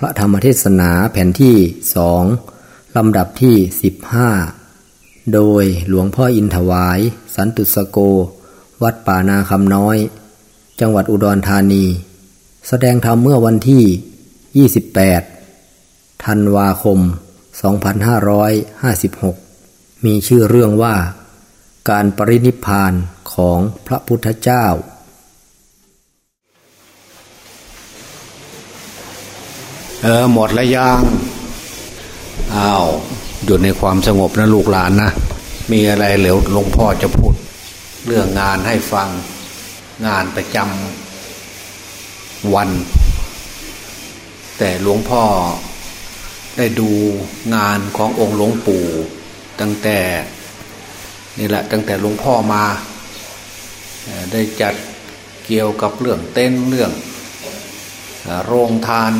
พระธรรมเทศนาแผ่นที่สองลำดับที่สิบห้าโดยหลวงพ่ออินถวาย สันตุสโก วัดป่านาคำน้อย จังหวัดอุดรธานี แสดงธรรมเมื่อวันที่ 28 ธันวาคม 2556 มีชื่อเรื่องว่า การปรินิพานของพระพุทธเจ้า เออหมดแล้วยังอ้าวอยู่ในความสงบนะลูกหลานนะมีอะไรเหลวหลวงพ่อจะพูด เรื่องงานให้ฟังงานประจำวัน แต่หลวงพ่อได้ดูงานขององค์หลวงปู่ ตั้งแต่นี่แหละตั้งแต่หลวงพ่อมาได้จัดเกี่ยวกับเรื่องเต้นเรื่อง โรงทาน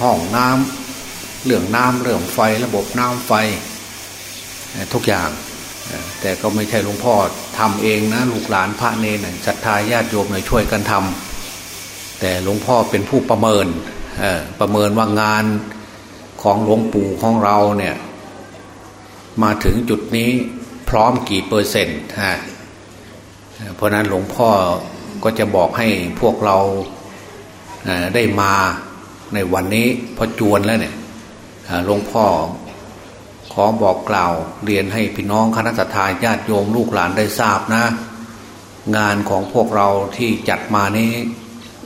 ห้องน้ำเรื่องน้ำเรื่องไฟระบบน้ำไฟทุกอย่างแต่ก็ไม่ใช่หลวงพ่อทำเองนะลูกหลานพระเนรศรัทธาญาติโยมเลยช่วยกันทำแต่หลวงพ่อเป็นผู้ประเมินประเมินว่างานของหลวงปู่ของเราเนี่ยมาถึงจุดนี้พร้อมกี่เปอร์เซ็นต์ฮะเพราะนั้นหลวงพ่อก็จะบอกให้พวกเราได้มา ในวันนี้พอจวนแล้วเนี่ยหลวงพ่อขอบอกกล่าวเรียนให้พี่น้องคณะทาญาติโยมลูกหลานได้ทราบนะ งานของพวกเราที่จัดมานี้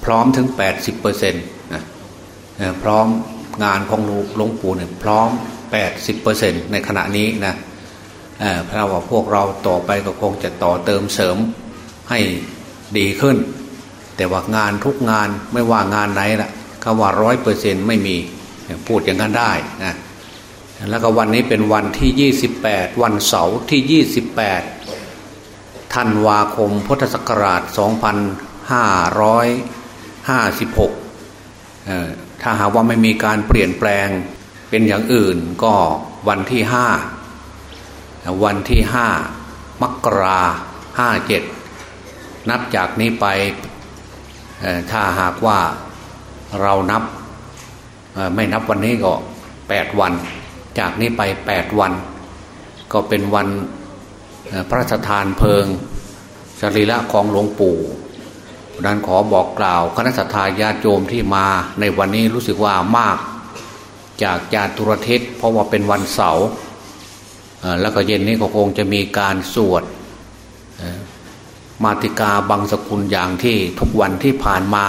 พร้อมถึง 80เปอร์เซ็นต์นะพร้อมงานของหลวงปู่เนี่ยพร้อม 80เปอร์เซ็นต์ในขณะนี้นะเพราะว่าพวกเราต่อไปก็คงจะต่อเติมเสริมให้ดีขึ้น แต่ว่างานทุกงานไม่ว่างานไหนล่ะ คำว่าร้อยเปอร์เซ็นไม่มีพูดอย่างนั้นได้นะแล้วก็วันนี้เป็นวันที่ 28 วันเสาร์ที่ 28ธันวาคมพุทธศักราช 2556 ถ้าหากว่าไม่มีการเปลี่ยนแปลงเป็นอย่างอื่นก็วันที่ 5 วันที่ 5 มกราห้าเจ็ดนับจากนี้ไปถ้าหากว่า เรานับไม่นับวันนี้ก็แปดวัน จากนี้ไปแปดวัน ก็เป็นวันพระราชทานเพลิงสรีระของหลวงปู่ดังขอบอกกล่าวคณะสัตยาญาติโยมที่มาในวันนี้รู้สึกว่ามาก จากจาตุรเทศเพราะว่าเป็นวันเสาร์แล้วก็เย็นนี้ก็คงจะมีการสวดมาติกาบางสกุลอย่างที่ทุกวันที่ผ่านมา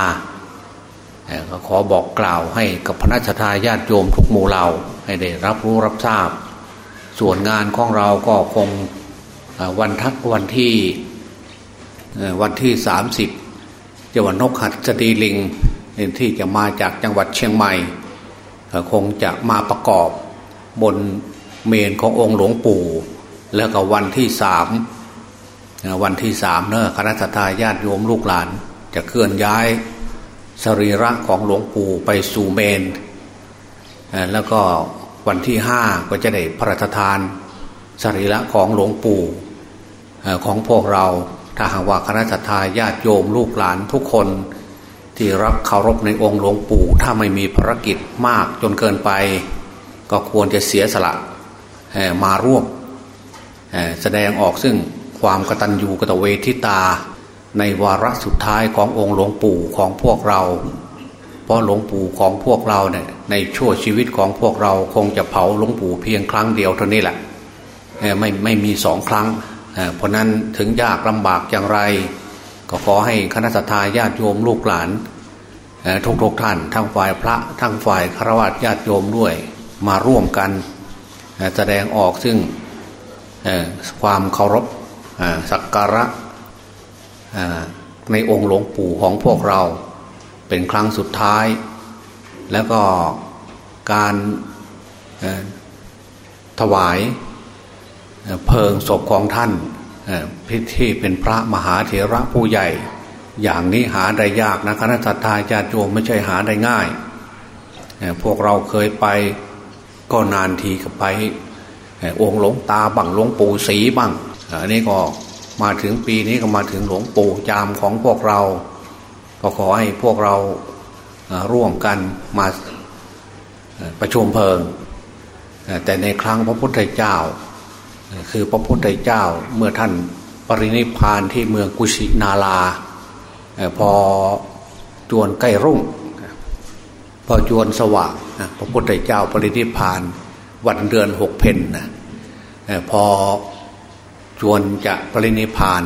ก็ขอบอกกล่าวให้กับพระชทาญาติโยมทุกหมู่เหล่าให้ได้รับรู้รับทราบ ส่วนงานของเราก็คงวันทักวันที่วันที่สามสิบจังหวัดนกหัดสตีลิงที่จะมาจากจังหวัดเชียงใหม่ คงจะมาประกอบบนเมนขององค์หลวงปู่ แล้วก็วันที่สามวันที่สามเนอะคณะทาญาติโยมลูกหลาน จะเคลื่อนย้าย สรีระของหลวงปู่ไปสู่เมน แล้วก็วันที่ห้าก็จะได้พระราชทาน สรีระของหลวงปู่ของพวกเราถ้าหากว่าคณะทาญาติโยมลูกหลานทุกคนที่รับเคารพในองค์หลวงปู่ ถ้าไม่มีภารกิจมากจนเกินไป ก็ควรจะเสียสละมาร่วมแสดงออกซึ่งความกตัญญูกตเวทิตา ในวาระสุดท้ายขององค์หลวงปู่ของพวกเรา เพราะหลวงปู่ของพวกเราเนี่ยในชั่วชีวิตของพวกเราคงจะเผาหลวงปู่เพียงครั้งเดียวเท่านี้แหละไม่ไม่มีสองครั้ง เพราะนั้นถึงยากลำบากอย่างไร ก็ขอให้คณะสัตยาติโยมลูกหลานทุกทุกท่านทั้งฝ่ายพระทั้งฝ่ายฆราวาสญาติโยมด้วยมาร่วมกันแสดงออกซึ่งความเคารพสักการะ ในองค์หลวงปู่ของพวกเราเป็นครั้งสุดท้าย แล้วก็การถวายเพลิงศพของท่านพิธีเป็นพระมหาเถระผู้ใหญ่ อย่างนี้หาได้ยากนะคณะทาญาติโยมไม่ใช่หาได้ง่าย พวกเราเคยไปก็นานทีก็ไปองค์หลวงตาบังหลวงปู่สีบ้างอันนี้ก็ มาถึงปีนี้ก็มาถึงหลวงปู่จามของพวกเรา ก็ขอให้พวกเราร่วมกันมาประชุมเพลิง แต่ในครั้งพระพุทธเจ้า คือพระพุทธเจ้าเมื่อท่านปรินิพานที่เมืองกุชินาลา พอจวนใกล้รุ่ง พอจวนสว่างพระพุทธเจ้าปรินิพานวันเดือนหกเพนนะพอ จวนจะปรินิพาน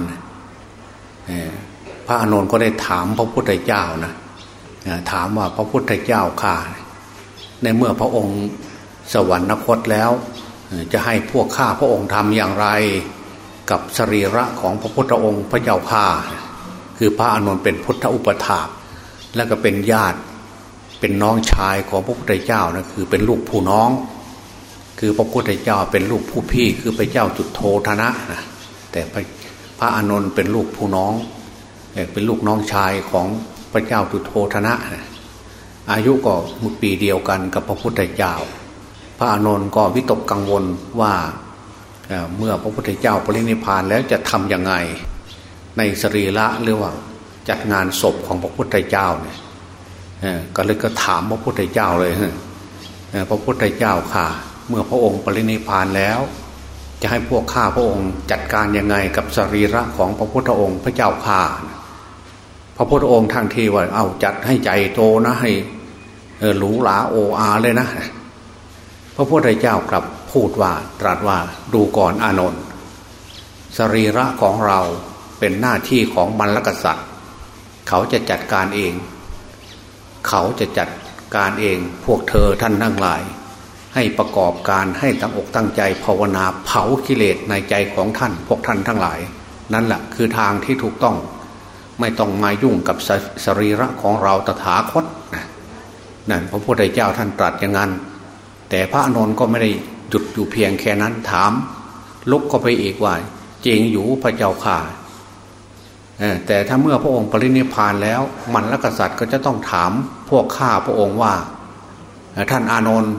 พระอนุนก็ได้ถามพระพุทธเจ้านะถามว่าพระพุทธเจ้าข่าในเมื่อพระองค์สวรรคตแล้ว จะให้พวกข้าพระองค์ทำอย่างไรกับสรีระของพระพุทธองค์พระเจ้าข่าคือพระอนุนเป็นพุทธอุปถาและก็เป็นญาติเป็นน้องชายของพระพุทธเจ้านะคือเป็นลูกผู้น้อง คือพระพุทธเจ้าเป็นลูกผู้พี่คือพระเจ้าจุดโทธนะนะแต่พระอานนท์เป็นลูกผู้น้องเป็นลูกน้องชายของพระเจ้าจุดโทธนะอายุก็มุปีเดียวกันกับพระพุทธเจ้า พระอานนท์ก็วิตกกังวลว่าเมื่อพระพุทธเจ้าปรินิพานแล้วจะทำยังไง ในสรีระหรือว่าจัดงานศพของพระพุทธเจ้าเนี่ยก็เลยก็ถามพระพุทธเจ้าเลยพระพุทธเจ้าค่ะ เมื่อพระองค์ปรินิพานแล้ว จะให้พวกข้าพระองค์จัดการยังไงกับสรีระของพระพุทธองค์พระเจ้าข่าพระพุทธองค์ทางทีว่าเอาจัดให้ใจโตนะให้หรูหราโออาเลยนะ พระพุทธเจ้ากลับพูดว่าตรัสว่าดูก่อนอานนท์สรีระของเราเป็นหน้าที่ของมรรคษัตริย์ เขาจะจัดการเอง เขาจะจัดการเองพวกเธอท่านทั้งหลาย ให้ประกอบการให้ตั้งอกตั้งใจภาวนาเผากิเลสในใจของท่าน พวกท่านทั้งหลาย นั่นแหละคือทางที่ถูกต้อง ไม่ต้องมายุ่งกับสสรีระของเราตถาคตนั่นพระพุทธเจ้าท่านตรัสอย่างนั้น แต่พระนนท์ก็ไม่ได้หยุดอยู่เพียงแค่นั้นถามลุกก็ไปอีกว่าจริงอยู่พระเจ้าข่าแต่ถ้าเมื่อพระองค์ปรินิพานแล้ว มันละกษัตริย์ก็จะต้องถามพวกข้าพระองค์ว่า ท่านอานนท์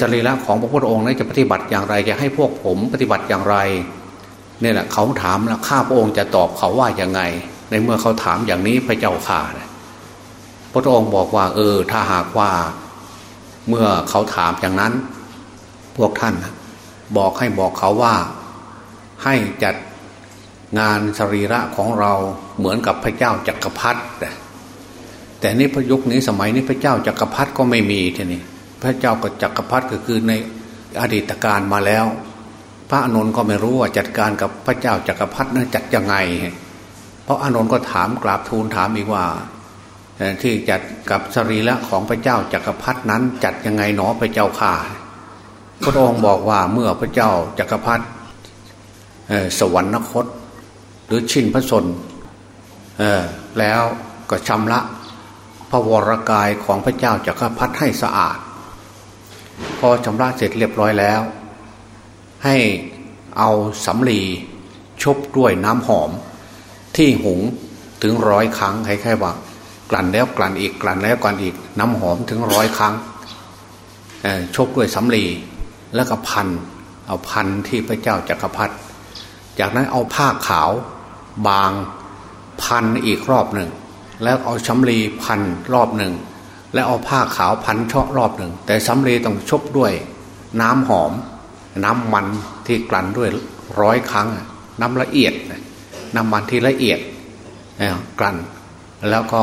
จริระของพระพุทธองค์นั้นจะปฏิบัติอย่างไรจะให้พวกผมปฏิบัติอย่างไรเนี่ยแหละเขาถามแล้วข้าพระองค์จะตอบเขาว่าอย่างไง ในเมื่อเขาถามอย่างนี้พระเจ้าข่าพระองค์บอกว่า เออ ถ้าหากว่าเมื่อเขาถามอย่างนั้น พวกท่านบอกให้บอกเขาว่าให้จัดงานสรีระของเราเหมือนกับพระเจ้าจักรพรรดิแต่นี่พระยุคนี้สมัยนี้พระเจ้าจักรพรรดิก็ไม่มีทีนี้ พระเจ้าก็จักรพรรดิก็คือในอดีตการมาแล้ว พระอนุนก็ไม่รู้ว่าจัดการกับพระเจ้าจักรพรรดินั้นจัดยังไง เพราะอนุนก็ถามกราบทูลถามอีกว่าที่จัดกับสรีระของพระเจ้าจักรพรรดินั้น จัดยังไงหนอพระเจ้าข่าพระองค์บอกว่าเมื่อพระเจ้าจักรพรรดิสวรรคต หรือชินพระชนแล้วก็ชำระพระวรกายของพระเจ้าจักรพรรดิให้สะอาด พอชำระเสร็จเรียบร้อยแล้ว ให้เอาสำลีชบด้วยน้ำหอม ที่หุงถึงร้อยครั้งใครๆว่ากลั่นแล้วกลั่นอีกกลั่นแล้วกลั่นอีกน้ำหอมถึงร้อยครั้งชบด้วยสำลีแล้วก็พันเอาพันที่พระเจ้าจักรพรรดิจากนั้นเอาผ้าขาวบางพันอีกรอบหนึ่ง แล้วเอาชำลีพันรอบหนึ่ง แล้วเอาผ้าขาวพันช่อรอบหนึ่ง แต่สำลีต้องชบด้วย น้ำหอม น้ำมันที่กลั่นด้วยร้อยครั้ง น้ำละเอียด น้ำมันที่ละเอียดกลั่น แล้วก็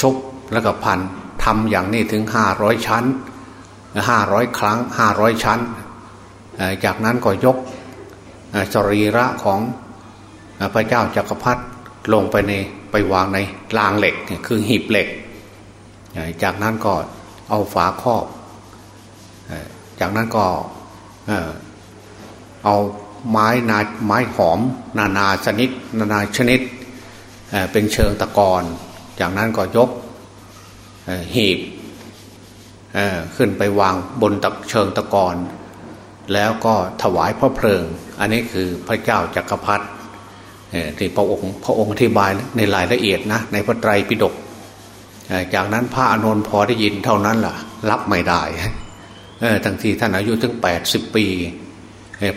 ชบแล้วก็พันทำอย่างนี้ถึงห้าร้อยชั้นห้าร้อยครั้งห้าร้อยชั้น จากนั้นก็ยกสรีระของพระเจ้าจากักรพรรดิลงไปในไปวางในรางเหล็กคือหีบเหล็ก จากนั้นก็เอาฝาครอบจากนั้นก็เอาไม้นาไม้หอม นานาชนิด นานาชนิดเป็นเชิงตะกอนจากนั้นก็ยกหีบขึ้นไปวางบนตะเชิงตะกอนแล้วก็ถวายพระเพลิง อันนี้คือพระเจ้าจากักรพรรดิที่พระองค์พระองค์อธิบายในรายละเอียดนะในพระไตรปิฎก จากนั้นพระอนุนพอได้ยินเท่านั้นล่ะ รับไม่ได้ทั้งที่ท่านอายุถึงแปดสิบปี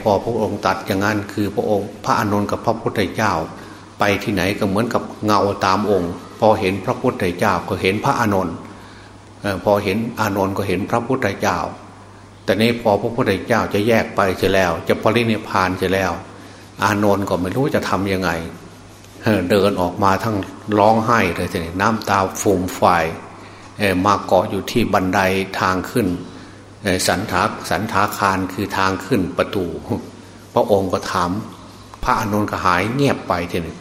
พอพระองค์ตัดอย่างนั้นคือพระองค์พระอนุนกับพระพุทธเจ้า ไปที่ไหนก็เหมือนกับเงาตามองค์พพอเห็นพระพุทธเจ้าก็เห็นพระอานนท์พอเห็นอานนท์ก็เห็นพระพุทธเจ้า แต่นี้พอพระพุทธเจ้าจะแยกไปเสียแล้ว จะปรินิพานเสียแล้ว อานนท์ก็ไม่รู้จะทํำยังไง เดินออกมาทั้งร้องไห้เลยทีนี้น้ำตาฟูมไฟมาเกาะอยู่ที่บันไดทางขึ้นสันทาสันทาคารคือทางขึ้นประตู พระองค์ก็ถาม พระอนุนก็หายเงียบไปทีนึง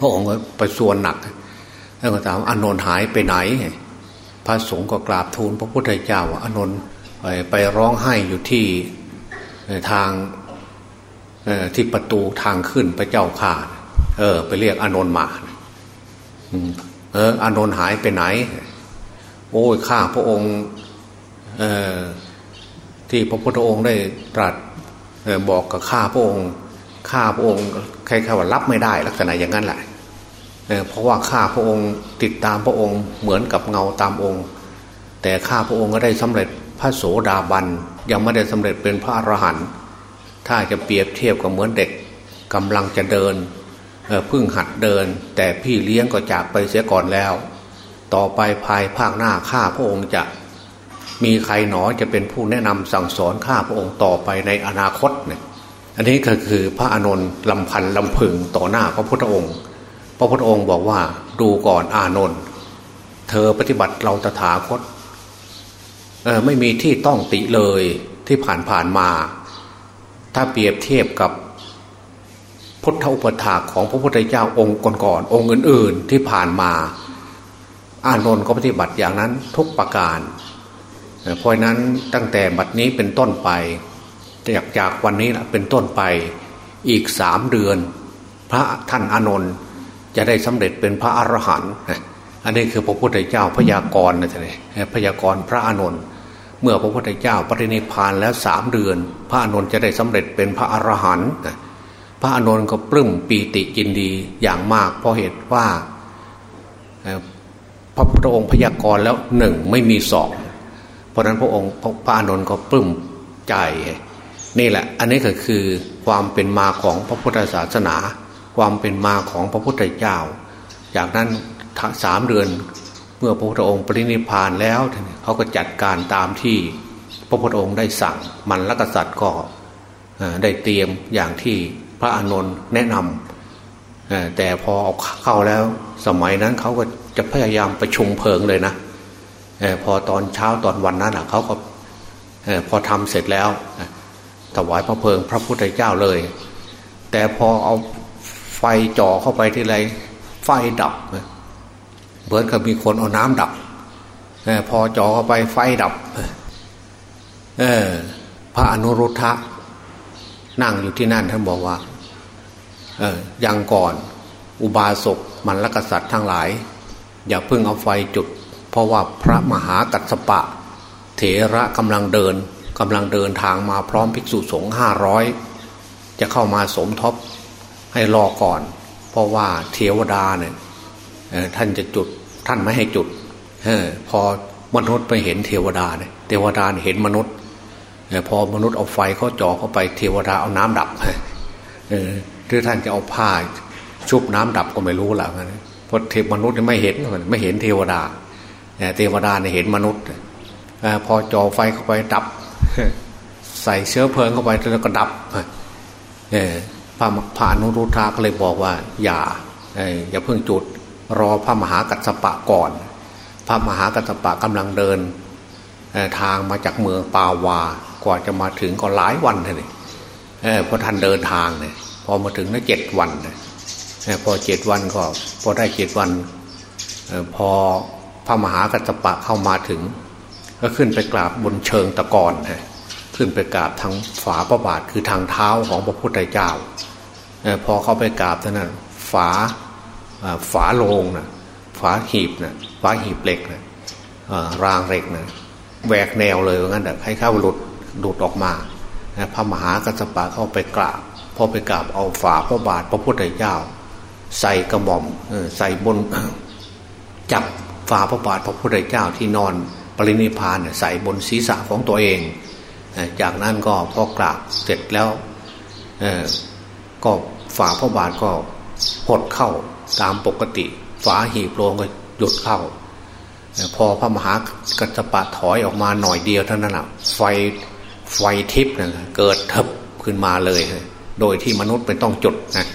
พระองค์ก็ไปส่วนหนัก แล้วก็ถามอนุนหายไปไหน พระสงฆ์ก็กราบทูลพระพุทธเจ้าว่าอนุนไปไปร้องไห้อยู่ที่ทางที่ประตูทางขึ้นพระเจ้าข่า เออ ไปเรียกอานนท์มาเอออานนท์หายไปไหน โอ้ยข้าพระองค์ เออที่พระพุทธองค์ได้ตรัสบอกกับข้าพระองค์ข้าพระองค์ใครๆว่ารับไม่ได้ลักษณะอย่างนั้นแหละเเพราะว่าข้าพระองค์ติดตามพระองค์เหมือนกับเงาตามองค์ แต่ข้าพระองค์ก็ได้สำเร็จพระโสดาบันยังไม่ได้สำเร็จเป็นพระอรหันต์ถ้าจะเปรียบเทียบกับเหมือนเด็กกำลังจะเดิน เพิ่งหัดเดิน แต่พี่เลี้ยงก็จากไปเสียก่อนแล้ว ต่อไปภายภาคหน้าข้าพระองค์จะ มีใครหนอจะเป็นผู้แนะนำสั่งสอนข้าพระองค์ต่อไปในอนาคตเนี่ยอันนี้ก็คือพระอานนท์ลำพันลำพึงต่อหน้าพระพุทธองค์ พระพุทธองค์บอกว่าดูก่อนอานนท์เธอปฏิบัติเราตถาคตไม่มีที่ต้องติเลยที่ผ่านผ่านมา ถ้าเปรียบเทียบกับ พุทธอุปถาของพระพุทธเจ้าองค์ก่อนๆองค์อื่น ๆ ที่ผ่านมา อานนท์ก็ปฏิบัติอย่างนั้นทุกประการเพราะนั้นตั้งแต่บัดนี้เป็นต้นไปจากจากวันนี้นะเป็นต้นไปอีกสามเดือน พระท่านอานนท์จะได้สำเร็จเป็นพระอรหันต์อันนี้คือพระพุทธเจ้าพยากรณ์นะท่านพยากรณ์พระอานนท์เมื่อพระพุทธเจ้าปรินิพานแล้วสามเดือน พระอานนท์จะได้สำเร็จเป็นพระอรหันต์ พระอานนท์ก็ปลื้มปีติยินดีอย่างมาก เพราะเหตุว่าพระพุทธองค์พยากรณ์แล้วหนึ่งไม่มีสองเพราะนั้นพระองค์พระอานนท์ก็ปลื้มใจนี่แหละ อันนี้ก็คือความเป็นมาของพระพุทธศาสนา ความเป็นมาของพระพุทธเจ้า จากนั้นสามเดือนเมื่อพระพุทธองค์ปรินิพานแล้วเขาก็จัดการตามที่พระพุทธองค์ได้สั่งมันละกษัตริย์ก็ได้เตรียมอย่างที่ พระอานนท์แนะนำแต่พอเอาเข้าแล้วสมัยนั้นเขาก็จะพยายามประชุมเพลิงเลยนะพอตอนเช้าตอนวันนั้นเขาก็พอทำเสร็จแล้วถวายพระเพลิงพระพุทธเจ้าเลย แต่พอเอาไฟจ่อเข้าไปที่ไรไฟดับเหมือนกับมีคนเอาน้ำดับพอจ่อเข้าไปไฟดับพระอนุรุทธะ นั่งอยู่ที่นั่นท่านบอกว่า เออยังก่อน อุบาสกมันละกษัตริย์ทั้งหลาย อย่าเพิ่งเอาไฟจุด เพราะว่าพระมหากัสปะ เถระกำลังเดินกำลังเดินทางมาพร้อมภิกษุสงฆ์ห้าร้อยจะเข้ามาสมทบให้รอก่อน เพราะว่าเทวดาเนี่ยท่านจะจุดท่านไม่ให้จุดอพอมนุษย์ไปเห็นเทวดาเนี่ยเทวดาเห็นมนุษย์ พอมนุษย์เอาไฟเขาจ่อเข้าไปเทวดาเอาน้ำดับเออหรือท่านจะเอาผ้าชุบน้ำดับก็ไม่รู้ละเพราะเทวมนุษย์ไม่เห็นไม่เห็นเทวดาเทวดาเนี่ยเห็นมนุษย์พอจ่อไฟเข้าไปดับ ใส่เชื้อเพลิงเข้าไปแล้วก็ดับพระพระนุรุธาก็เลยบอกว่า อย่าอย่าเพิ่งจุด รอพระมหากัสปะก่อน พระมหากัสปะกำลังเดินทางมาจากเมืองปาวา กว่าจะมาถึงก็หลายวันเลยเพราะท่านเดินทางเนี่ยพอมาถึงนั่นเจ็ดวันเลยพอเจ็ดวันก็พอได้เจ็ดวันพอพระมหากัสปะเข้ามาถึง ก็ขึ้นไปกราบบนเชิงตะกอนนะขึ้นไปกราบทางฝาพระบาทคือทางเท้าของพระพุทธเจ้าพอเข้าไปกราบเท่านั้นฝาฝาโลงนะฝาหีบนะฝาหีบเหล็กนะรางเหล็กนะแหวกแนวเลยว่างั้นแต่ให้เข้าหลุด หลุดออกมา พระมหากัสปะเข้าไปกราบพอไปกราบเอาฝาพระบาทพระพุทธเจ้า ใส่กระหม่อมใส่บนจับฝาพระบาทพระพุทธเจ้าที่นอนปรินิพานใส่บนศีรษะของตัวเอง จากนั้นก็พอกราบเสร็จแล้วก็ฝ่าพระบาทก็หดเข้าตามปกติ ฝาหีบโลงก็หยุดเข้า พอพระมหากัจจปะถอยออกมาหน่อยเดียวเท่านั้นอะไฟ ไฟทิพย์นะเกิดทับขึ้นมาเลย โดยที่มนุษย์ไม่ต้องจุดนะ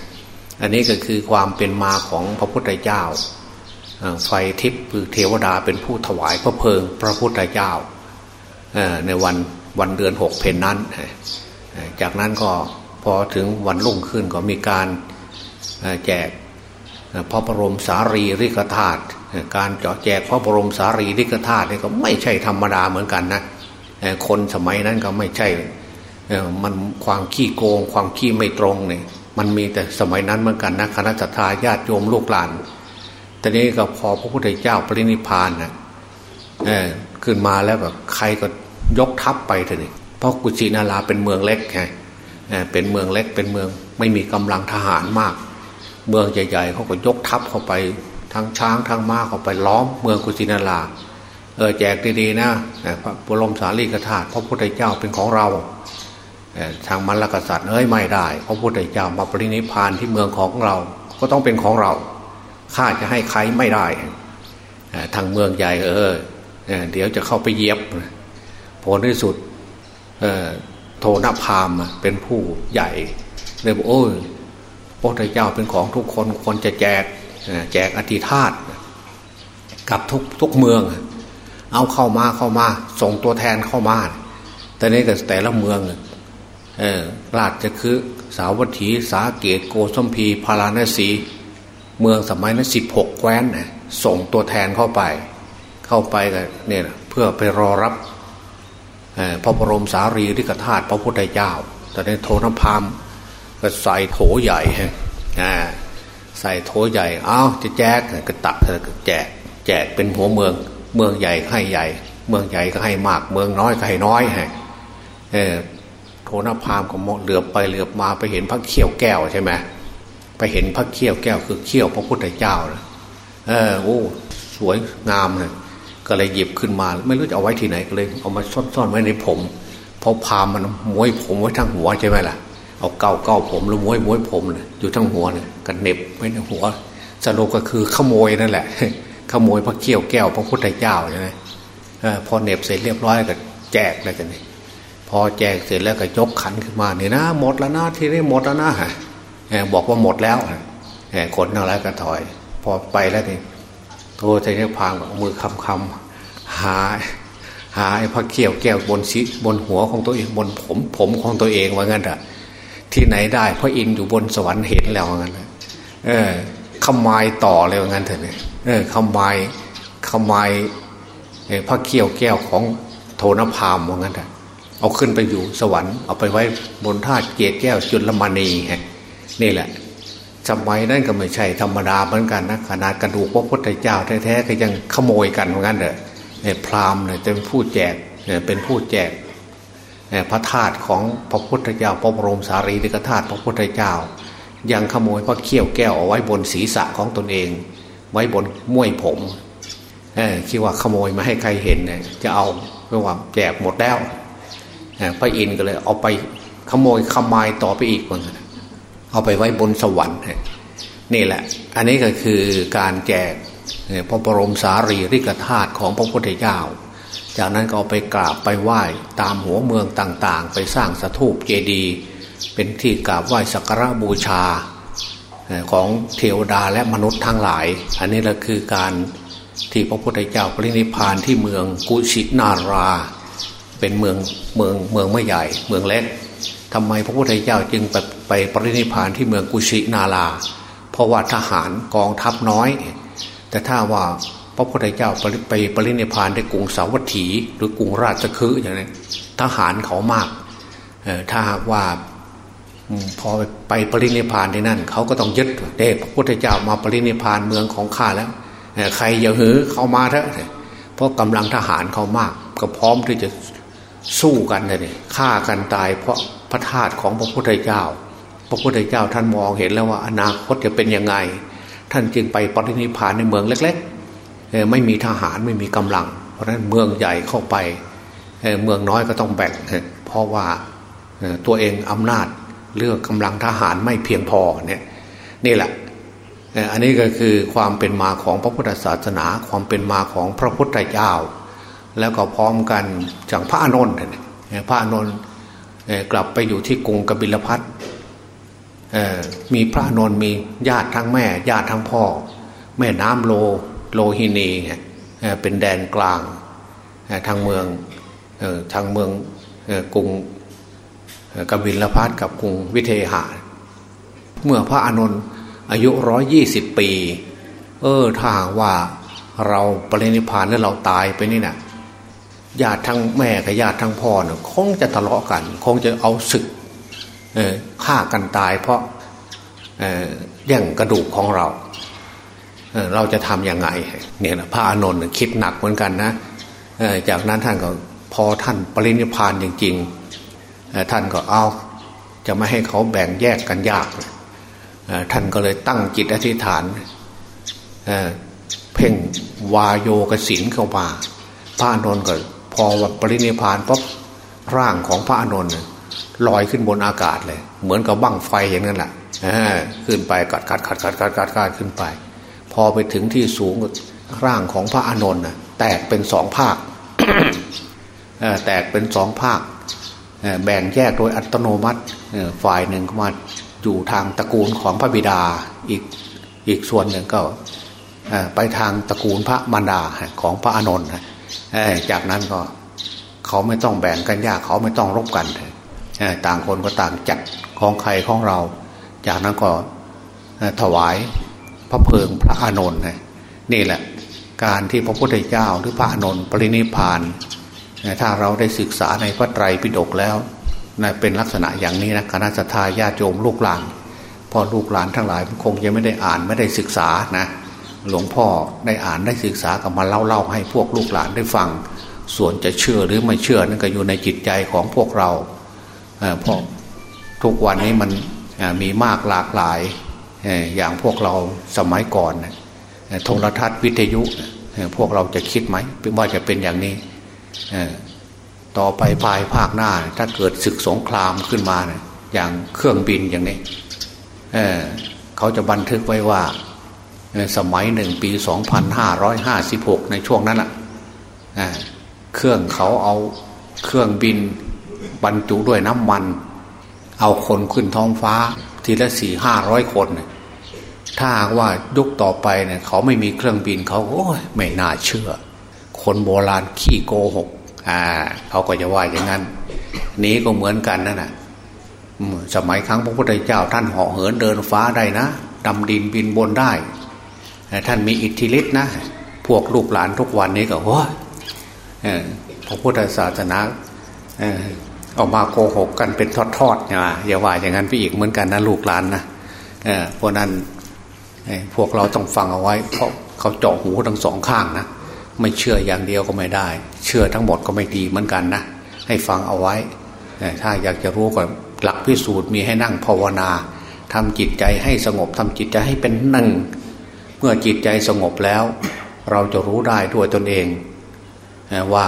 อันนี้ก็คือความเป็นมาของพระพุทธเจ้าไฟทิพย์คือเทวดาเป็นผู้ถวายพระเพลิงพระพุทธเจ้าในวันวันเดือนหกเพนนั้น จากนั้นก็พอถึงวันรุ่งขึ้นก็มีการแจกพระบรมสารีริกธาตุการเจาะแจกพระบรมสารีริกธาตุนี่ก็ไม่ใช่ธรรมดาเหมือนกันนะ คนสมัยนั้นก็ไม่ใช่มันความขี้โกง ความขี้ไม่ตรงเนี่ยมันมีแต่สมัยนั้นเหมือนกันนะคณะทาญาติโยมลูกหลานแต่นี้ก็พอพระพุทธเจ้าปรินิพานนะขึ้นมาแล้วก็ใครก็ยกทัพไปเถอะนี่เพราะกุชินาราเป็นเมืองเล็กไงเป็นเมืองเล็กเป็นเมืองไม่มีกำลังทหารมาก เมืองใหญ่ๆเขาก็ยกทัพเข้าไปทั้งช้างทั้งม้าเข้าไปล้อมเมืองกุชินารา เออแจกดีๆนะพระบรมสารีกธาตุพระพุทธเจ้าเป็นของเราทางมรรคษัตริย์เอ้ยไม่ได้พระพุทธเจ้ามาปรินิพานที่เมืองของเรา ก็ต้องเป็นของเราข้าจะให้ใครไม่ได้ทางเมืองใหญ่เออเดี๋ยวจะเข้าไปเย็บผลที่สุดโทนพามเป็นผู้ใหญ่เลยบอกโอ้ยพระพุทธเจ้าเป็นของทุกคนคนจะแจกแจกอธิธาตกับทุกทุกเมือง เอาเข้ามาเข้ามา ส่งตัวแทนเข้ามาแต่นี้แต่แต่ละเมืองราชจะคือสาวัตถีสาเกตโกสัมพีพาราณสี เมืองสมัยนั้นสิบหกแคว้นส่งตัวแทนเข้าไป เข้าไปกันเนี่ยเพื่อไปรอรับพระบรมสารีริกธาตุพระพุทธเจ้าแต่ในโทนพามก็ใส่โถใหญ่ใส่โถใหญ่อ้าวจะแจกก็ตักแจกแจกเป็นหัวเมือง เมืองใหญ่ให้ใหญ่ เมืองใหญ่ก็ให้มาก เมืองน้อยก็ให้น้อยฮะโทนพามก็มองเหลือบไปเหลือบมาไปเห็นพระเขี้ยวแก้วใช่ไหมไปเห็นพระเขี้ยวแก้วคือเขี้ยวพระพุทธเจ้านะเออโอ้สวยงามเลยก็เลยหยิบขึ้นมา ไม่รู้จะเอาไว้ที่ไหนก็เลยเอามาซ่อนๆไว้ในผมเพราะพามมันม้วยผมไว้ทั้งหัวใช่ไหมล่ะเอาเก้าเก้าผมแล้วม้วยม้วยผมเลยอยู่ทั้งหัวเลยกันเน็บไว้ในหัวสรุปก็คือขโมยนั่นแหละ ขโมยพระเขี้ยวแก้วพระพุทธเจ้าใช่ไหมพอเน็บเสร็จเรียบร้อยก็แจกเลยกันนี่พอแจกเสร็จแล้วก็ยกขันขึ้นมาเนี่ยนะ หมดแล้วนะที่นี่หมดแล้วนะบอกว่าหมดแล้วคนนั่งแล้วก็ถอย พอไปแล้วนี่โทรใจเนี่ยพางมือคำคำหา หาไอ้พระเขี้ยวแก้วบนชิบนหัวของตัวเองบนผมผมของตัวเองว่างั้นอะที่ไหนได้พระอินทร์อยู่บนสวรรค์เห็นแล้วว่างั้นเออ ขมายต่อเลยว่างั้นเถอะเนี่ยเออขมายขมายพระเขี้ยวแก้วของโทนพามว่างั้นเถอะเอาขึ้นไปอยู่สวรรค์เอาไปไว้บนธาตุเกศแก้วจุลมณีฮะนี่แหละสมัยนั้นก็ไม่ใช่ธรรมดาเหมือนกันนะขนาดกระดูกพระพุทธเจ้าแท้ๆก็ยังขโมยกันเหมือนกันเถอะพราหมณ์เนี่ยเป็นผู้แจกเป็นผู้แจกพระธาตุของพระพุทธเจ้าพระบรมสารีริกธาตุพระพุทธเจ้า ยังขโมยพระเขี้ยวแก้วเอาไว้บนศีรษะของตนเอง ไว้บนม้วยผมคิดว่าขโมยมาให้ใครเห็นเนี่ยจะเอาเพื่อว่าแจกหมดแล้วพระอินทร์ก็เลย เอาไปขโมยขมายต่อไปอีกเหมือนกันเอาไปไว้บนสวรรค์นี่แหละ อันนี้ก็คือการแจกพระบรมสารีริกธาตุของพระพุทธเจ้า จากนั้นก็เอาไปกราบไปไหว้ตามหัวเมืองต่าง ๆ ไปสร้างสถูปเจดีย์ เป็นที่กราบไหว้สักการะบูชาของเทวดาและมนุษย์ทั้งหลาย อันนี้แหละคือการที่พระพุทธเจ้าปรินิพานที่เมืองกุชินารา เป็นเมืองเมืองเมืองไม่ใหญ่ เมืองเล็กทำไมพระพุทธเจ้าจึงไปไปปรินิพานที่เมืองกุชินารา เพราะว่าทหารกองทัพน้อย แต่ถ้าว่าพระพุทธเจ้าไปปรินิพานที่กรุงสาวัตถี หรือกรุงราชคฤห์อย่างนี้ทหารเขามากถ้าหากว่า พอไปปรินิพานที่นั่นเขาก็ต้องยึดเด็พระพุทธเจ้ามาปรินิพานเมืองของข้าแล้วใครอย่าหือเข้ามาเถอะเพราะกำลังทหารเขามาก ก็พร้อมที่จะสู้กันเลยฆ่ากันตาย เพราะพระธาตุของพระพุทธเจ้า พระพุทธเจ้าท่านมองเห็นแล้วว่าอนาคตจะเป็นยังไง ท่านจึงไปปรินิพานในเมืองเล็กๆไม่มีทหารไม่มีกำลัง เพราะฉะนั้นเมืองใหญ่เข้าไปเมืองน้อยก็ต้องแบ่งเพราะว่าตัวเองอำนาจ เลือกกำลังทหารไม่เพียงพอเนี่ยนี่แหละอันนี้ก็คือความเป็นมาของพระพุทธศาสนา ความเป็นมาของพระพุทธเจ้า แล้วก็พร้อมกันจากพระอานนท์พระอานนท์กลับไปอยู่ที่กรุงกบิลพัทมีพระอานนท์มีญาติทั้งแม่ ญาติทั้งพ่อ แม่น้ำโลโลหินีเป็นแดนกลางทางเมืองทางเมืองกรุง กบิลพัทกับกรุงวิเทหะเมื่อพระอานนท์อายุร้อยยี่สิบปี เออถ้าหากว่าเราปรินิพานแล้วเราตายไปนี่นะ่ะญาติทั้งแม่กับญาติทั้งพ่อเนี่ยคงจะทะเลาะกัน คงจะเอาศึกฆ่ากันตายเพราะแย่งกระดูกของเราเเราจะทำยังไงเนี่ยนะพระอานนท์คิดหนักเหมือนกันนะจากนั้นท่านก็พอท่านปรินิพานจริง ท่านก็เอาจะไม่ให้เขาแบ่งแยกกันยากท่านก็เลยตั้งจิตอธิษฐานเพ่งวายโยกสินเข้ามาพระอนนท์ก็พอวัดปรินิพานปั๊บร่างของพระอนนท์ลอยขึ้นบนอากาศเลย เหมือนกับบั้งไฟอย่างนั้นแหละขึ้นไปกัดกัดกัดกัดกัดกัดกัดขึ้นไป พอไปถึงที่สูงร่างของพระอนนท์แตกเป็นสองภาคแตกเป็นสองภาค แบ่งแยกโดยอัตโนมัติฝ่ายหนึ่งก็มาอยู่ทางตระกูลของพระบิดาอีกอีกส่วนหนึ่งก็ไปทางตระกูลพระมารดาของพระอานนท์จากนั้นก็เขาไม่ต้องแบ่งกันยากเขาไม่ต้องรบกันต่างคนก็ต่างจัดของใครของเรา จากนั้นก็ถวายพระเพลิงพระอานนท์นี่แหละ การที่พระพุทธเจ้าหรือพระอานนท์ปรินิพาน ถ้าเราได้ศึกษาในพระไตรปิฎกแล้วเป็นลักษณะอย่างนี้นะคณะสัตยาญาติโยมลูกหลานพ่อลูกหลานทั้งหลายคงยังไม่ได้อ่านไม่ได้ศึกษานะหลวงพ่อได้อ่านได้ศึกษากับมาเล่าเล่าให้พวกลูกหลานได้ฟัง ส่วนจะเชื่อหรือไม่เชื่อนั่นก็อยู่ในจิตใจของพวกเราเพราะทุกวันนี้มันมีมากหลากหลายอย่างพวกเราสมัยก่อนโทรทัศน์วิทยุพวกเราจะคิดไหมว่าจะเป็นอย่างนี้ ต่อไปภายภาคหน้า ถ้าเกิดศึกสงครามขึ้นมาเนี่ยอย่างเครื่องบินอย่างนี้เเขาจะบันทึกไว้ว่า สมัยหนึ่งปีสองพันห้าร้อยห้าสิบหกในช่วงนั้นอะเครื่องเขาเอาเครื่องบินบรรจุด้วยน้ำมัน เอาคนขึ้นท้องฟ้า ทีละสี่ห้าร้อยคนถ้าว่ายุคต่อไปเนี่ยเขาไม่มีเครื่องบินเขาโอ้ยไม่น่าเชื่อ คนโบราณขี้โกหกอ่าเขาก็จะว่าอย่างนั้น นี้ก็เหมือนกันนั่นแหะสมัยครั้งพระพุทธเจ้า ท่านเหาะเหินเดินฟ้าได้นะดำดินบินบนได้ ท่านมีอิทธิฤทธิ์นะ พวกลูกหลานทุกวันนี้ก็ว่าพระพุทธศาสนาออกมาโกหกกันเป็นทอดๆนะอย่าว่าอย่างนั้นพี่อีกเหมือนกันนะลูกหลานนะเพราะนั้นพวกเราต้องฟังเอาไว้ เพราะเขาเจาะหูทั้งสองข้างนะ ไม่เชื่ออย่างเดียวก็ไม่ได้ เชื่อทั้งหมดก็ไม่ดีเหมือนกันนะให้ฟังเอาไว้ ถ้าอยากจะรู้ก็หลักพิสูจน์มีให้นั่งภาวนาทำจิตใจให้สงบทำจิตใจให้เป็นหนึ่ง เมื่อจิตใจสงบแล้ว เราจะรู้ได้ด้วยตนเอง ว่า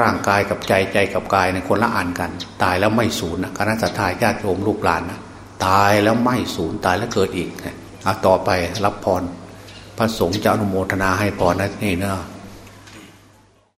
ร่างกายกับใจใจกับกายในคนละอันกัน ตายแล้วไม่สูญนะคณะสัตยาญาติโยมลูกหลานนะตายแล้วไม่สูญตายแล้วเกิดอีกเอาต่อไปรับพรพระสงฆ์จะอนุโมทนาให้พรนะนี่เนาะ